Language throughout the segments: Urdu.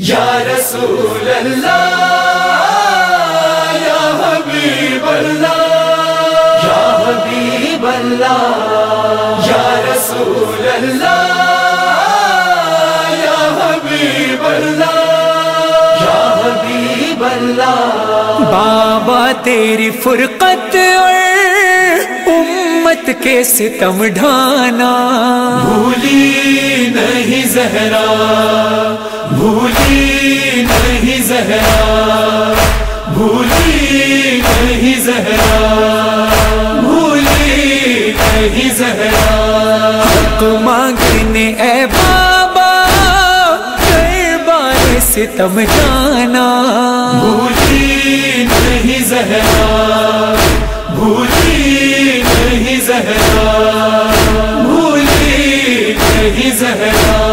یا رسول اللہ یا حبیب اللہ یا حبیب اللہ یا رسول اللہ یا حبیب اللہ یا حبیب اللہ۔ بابا تیری فرقت اور امت کے ستم ڈھانا۔ بھولی نہیں زہرا۔ زہرا، بھولی نہیں زہرا، بھولی نہیں زہرا۔ حق مانگنے اے بابا دربار ستم جانا۔ بھولی نہیں زہرا، بھولی نہیں زہرا۔ بھولی نہیں زہرا۔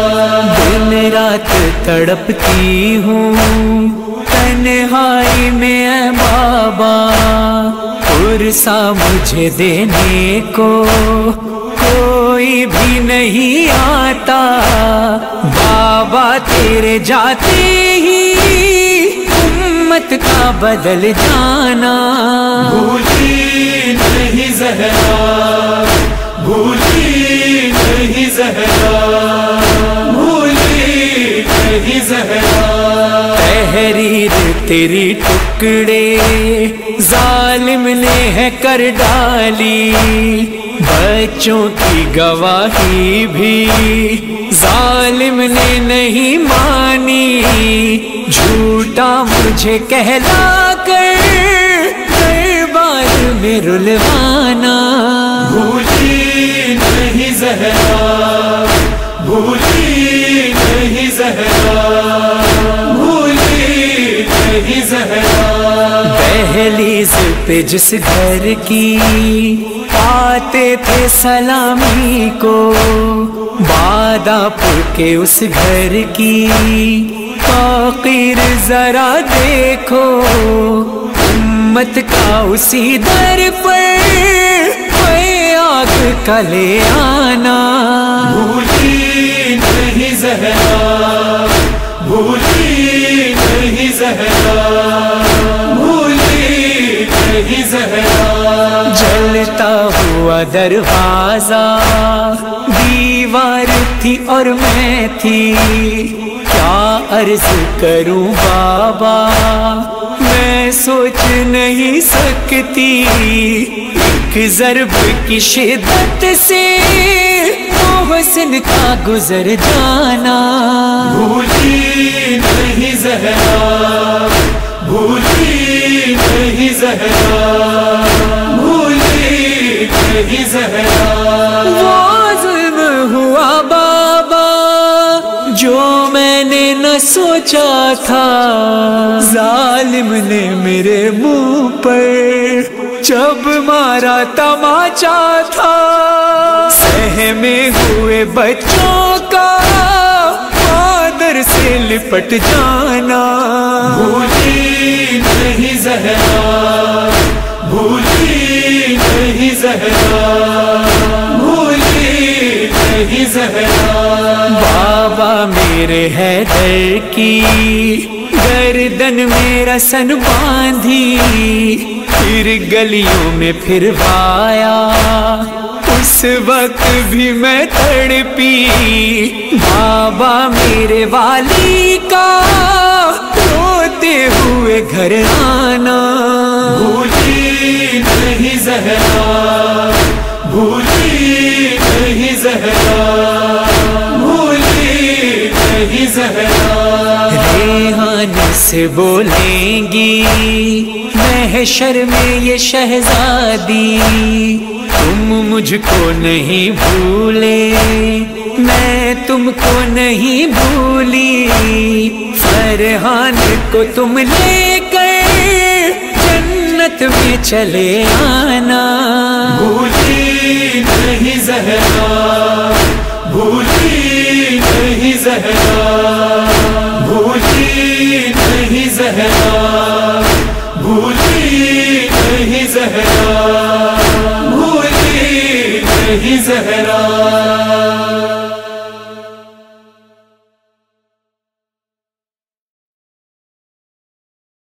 دن رات تڑپتی ہوں۔ تنہائی میں اے بابا پرسا مجھے دینے کو کوئی بھی نہیں آتا۔ بابا تیرے جاتے ہی امت کا بدل جانا۔ بھولی نہیں زہرا، بھولی نہیں زہرا۔ بھولی نہیں زہرا۔ تحریر تیری ٹکڑے، ظالم نے ہے کر ڈالی۔ بچوں کی گواہی بھی ظالم نے نہیں مانی۔ جھوٹا مجھے کہلا کر دربار میں رلوانا۔ بھولی نہیں زہرا بھولی نہیں زہرا، بھولی نہیں زہرا۔ دہلیز پہ جس گھر کی آتے تھے سلامی کو بادہ پور کے اس گھر کی فقیر ذرا دیکھو امت کا اسی در پر ہے آگ کا لے آنا۔ بھولی نہیں زہرا بھولی نہیں زہرا بھولی نہیں زہرا۔ جلتا ہوا دروازہ دیوار تھی اور میں تھی۔ کیا عرض کروں بابا؟ میں سوچ نہیں سکتی۔ ایک ضرب کی شدت سے محسن کا گزر جانا۔ بھولی نہیں زہرا۔ زہرا بھولی نہیں زہرا وہ ہوا بابا جو میں نے نہ سوچا تھا ظالم نے میرے منہ پر جب مارا تماچا تھا سہمے ہوئے بچوں کا فادر سے لپٹ جانا بھولی زہرا بھولی نہیں زہرا بھولی نہیں زہرا بابا میرے حیدر کی گردن میرا سن باندھی، پھر گلیوں میں پھر وایا۔ اس وقت بھی میں تڑپی۔ بابا میرے والی کا ہوئے گھر آنا۔ بھولی نہیں زہرا بھولی نہیں زہرا بھولی نہیں زہرا۔ ریحان سے بولیں گی محشر میں یہ شہزادی۔ تم مجھ کو نہیں بھولے میں تم کو نہیں بھولی۔ فرحان کو تم لے کر جنت میں چلے آنا۔ بھولی نہیں زہرا، بھولی نہیں زہرا۔ بھولی نہیں زہرا، بھولی نہیں زہرا۔ بھولی نہیں زہرا۔